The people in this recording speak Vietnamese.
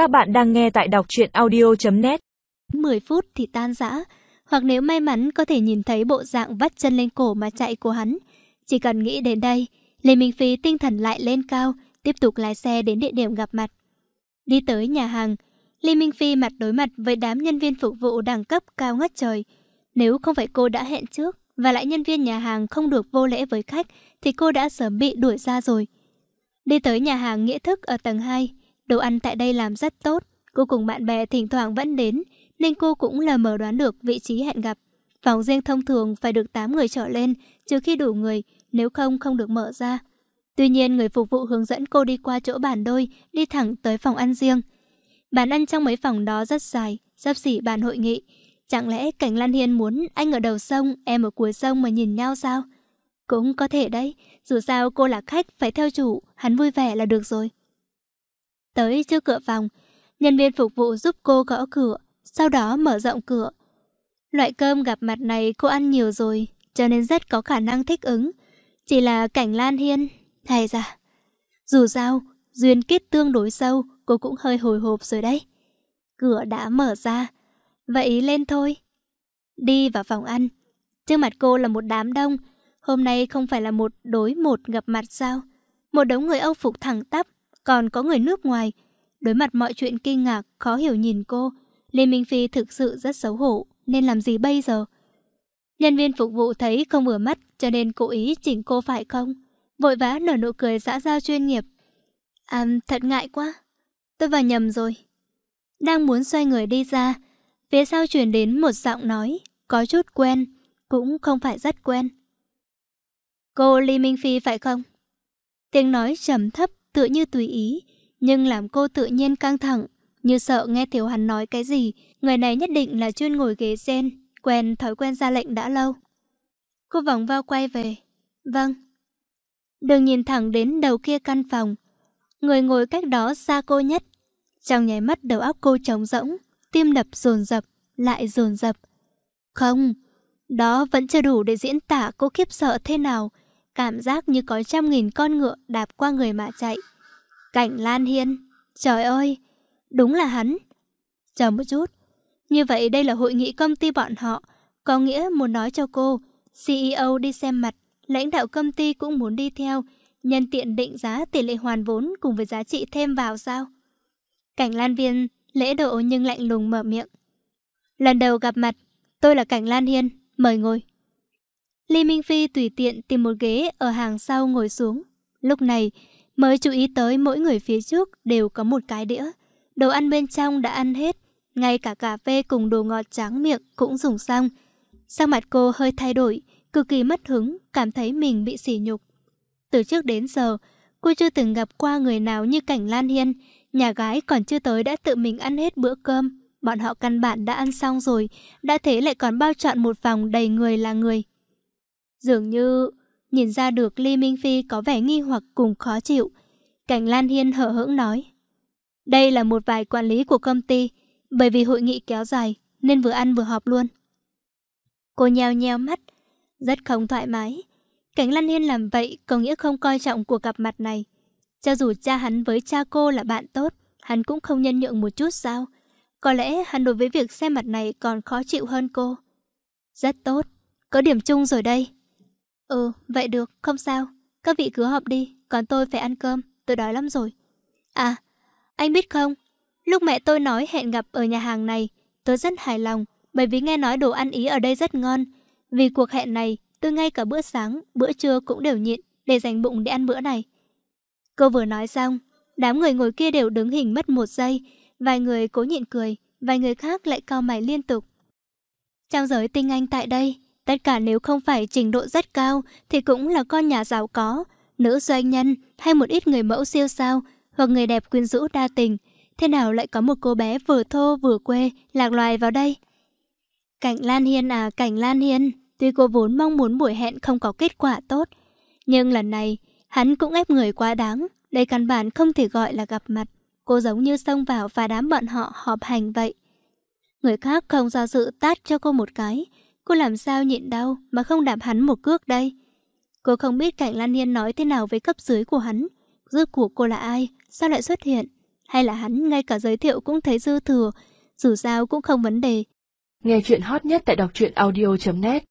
Các bạn đang nghe tại đọc truyện audio.net 10 phút thì tan rã, hoặc nếu may mắn có thể nhìn thấy bộ dạng vắt chân lên cổ mà chạy của hắn. Chỉ cần nghĩ đến đây, Lê Minh Phi tinh thần lại lên cao, tiếp tục lái xe đến địa điểm gặp mặt. Đi tới nhà hàng, Lê Minh Phi mặt đối mặt với đám nhân viên phục vụ đẳng cấp cao ngất trời. Nếu không phải cô đã hẹn trước, và lại nhân viên nhà hàng không được vô lễ với khách, thì cô đã sớm bị đuổi ra rồi. Đi tới nhà hàng nghĩa thức ở tầng 2, đồ ăn tại đây làm rất tốt. Cô cùng bạn bè thỉnh thoảng vẫn đến, nên cô cũng lờ mờ đoán được vị trí hẹn gặp. Phòng riêng thông thường phải được 8 người trở lên, trừ khi đủ người, nếu không không được mở ra. Tuy nhiên người phục vụ hướng dẫn cô đi qua chỗ bàn đôi, đi thẳng tới phòng ăn riêng. Bàn ăn trong mấy phòng đó rất dài, sắp xỉ bàn hội nghị. Chẳng lẽ Cảnh Lan Hiên muốn anh ở đầu sông, em ở cuối sông mà nhìn nhau sao? Cũng có thể đấy, dù sao cô là khách, phải theo chủ, hắn vui vẻ là được rồi. Tới trước cửa phòng, nhân viên phục vụ giúp cô gõ cửa, sau đó mở rộng cửa. Loại cơm gặp mặt này cô ăn nhiều rồi, cho nên rất có khả năng thích ứng. Chỉ là cảnh Lan Hiên, hay ra. Dù sao, duyên kết tương đối sâu, cô cũng hơi hồi hộp rồi đấy. Cửa đã mở ra, vậy lên thôi. Đi vào phòng ăn. Trước mặt cô là một đám đông, hôm nay không phải là một đối một gặp mặt sao? Một đống người Âu phục thẳng tắp, còn có người nước ngoài. Đối mặt mọi chuyện kinh ngạc, khó hiểu nhìn cô, Lê Minh Phi thực sự rất xấu hổ, nên làm gì bây giờ? Nhân viên phục vụ thấy không vừa mắt cho nên cố ý chỉnh cô phải không? Vội vã nở nụ cười xã giao chuyên nghiệp. À, thật ngại quá. Tôi vào nhầm rồi. Đang muốn xoay người đi ra, phía sau truyền đến một giọng nói, có chút quen, cũng không phải rất quen. Cô Lý Minh Phi phải không? Tiếng nói trầm thấp tựa như tùy ý, nhưng làm cô tự nhiên căng thẳng, như sợ nghe Thiếu Hắn nói cái gì, người này nhất định là chuyên ngồi ghế sen, quen thói quen ra lệnh đã lâu. Cô vòng vào quay về. Vâng. Đừng nhìn thẳng đến đầu kia căn phòng. Người ngồi cách đó xa cô nhất. Trong nháy mắt đầu óc cô trống rỗng, tim đập dồn dập, lại dồn dập. Không, đó vẫn chưa đủ để diễn tả cô khiếp sợ thế nào. Cảm giác như có trăm nghìn con ngựa đạp qua người mà chạy. Cảnh Lan Hiên, trời ơi, đúng là hắn. Chờ một chút, như vậy đây là hội nghị công ty bọn họ, có nghĩa muốn nói cho cô, CEO đi xem mặt, lãnh đạo công ty cũng muốn đi theo, nhân tiện định giá tỷ lệ hoàn vốn cùng với giá trị thêm vào sao? Cảnh Lan Viên lễ độ nhưng lạnh lùng mở miệng. Lần đầu gặp mặt, tôi là Cảnh Lan Hiên, mời ngồi. Lý Minh Phi tùy tiện tìm một ghế ở hàng sau ngồi xuống. Lúc này, mới chú ý tới mỗi người phía trước đều có một cái đĩa. Đồ ăn bên trong đã ăn hết, ngay cả cà phê cùng đồ ngọt tráng miệng cũng dùng xong. Sắc mặt cô hơi thay đổi, cực kỳ mất hứng, cảm thấy mình bị sỉ nhục. Từ trước đến giờ, cô chưa từng gặp qua người nào như cảnh Lan Hiên. Nhà gái còn chưa tới đã tự mình ăn hết bữa cơm. Bọn họ căn bản đã ăn xong rồi, đã thế lại còn bao trọn một phòng đầy người là người. Dường như nhìn ra được Ly Minh Phi có vẻ nghi hoặc cùng khó chịu. Cảnh Lan Hiên hở hững nói. Đây là một vài quản lý của công ty, bởi vì hội nghị kéo dài nên vừa ăn vừa họp luôn. Cô nheo nheo mắt, rất không thoải mái. Cảnh Lan Hiên làm vậy có nghĩa không coi trọng cuộc gặp mặt này. Cho dù cha hắn với cha cô là bạn tốt, hắn cũng không nhân nhượng một chút sao? Có lẽ hắn đối với việc xem mặt này còn khó chịu hơn cô. Rất tốt, có điểm chung rồi đây. Ừ, vậy được, không sao. Các vị cứ họp đi, còn tôi phải ăn cơm, tôi đói lắm rồi. À, anh biết không, lúc mẹ tôi nói hẹn gặp ở nhà hàng này, tôi rất hài lòng, bởi vì nghe nói đồ ăn Ý ở đây rất ngon. Vì cuộc hẹn này, tôi ngay cả bữa sáng, bữa trưa cũng đều nhịn để dành bụng để ăn bữa này. Cô vừa nói xong, đám người ngồi kia đều đứng hình mất một giây, vài người cố nhịn cười, vài người khác lại cao mày liên tục. Trong giới tinh anh tại đây, tất cả nếu không phải trình độ rất cao thì cũng là con nhà giàu có, nữ doanh nhân hay một ít người mẫu siêu sao hoặc người đẹp quyến rũ đa tình. Thế nào lại có một cô bé vừa thô vừa quê lạc loài vào đây? Cảnh Lan Hiên à, Cảnh Lan Hiên, tuy cô vốn mong muốn buổi hẹn không có kết quả tốt, nhưng lần này hắn cũng ép người quá đáng, đây căn bản không thể gọi là gặp mặt. Cô giống như xông vào và đám bọn họ họp hành vậy. Người khác không do dự tát cho cô một cái, cô làm sao nhịn đau mà không đạp hắn một cước đây? Cô không biết Cảnh Lan Hiên nói thế nào với cấp dưới của hắn. dư của cô là ai? Sao lại xuất hiện? hay là hắn ngay cả giới thiệu cũng thấy dư thừa, dù sao cũng không vấn đề. Nghe chuyện hot nhất tại đọc truyện audio.net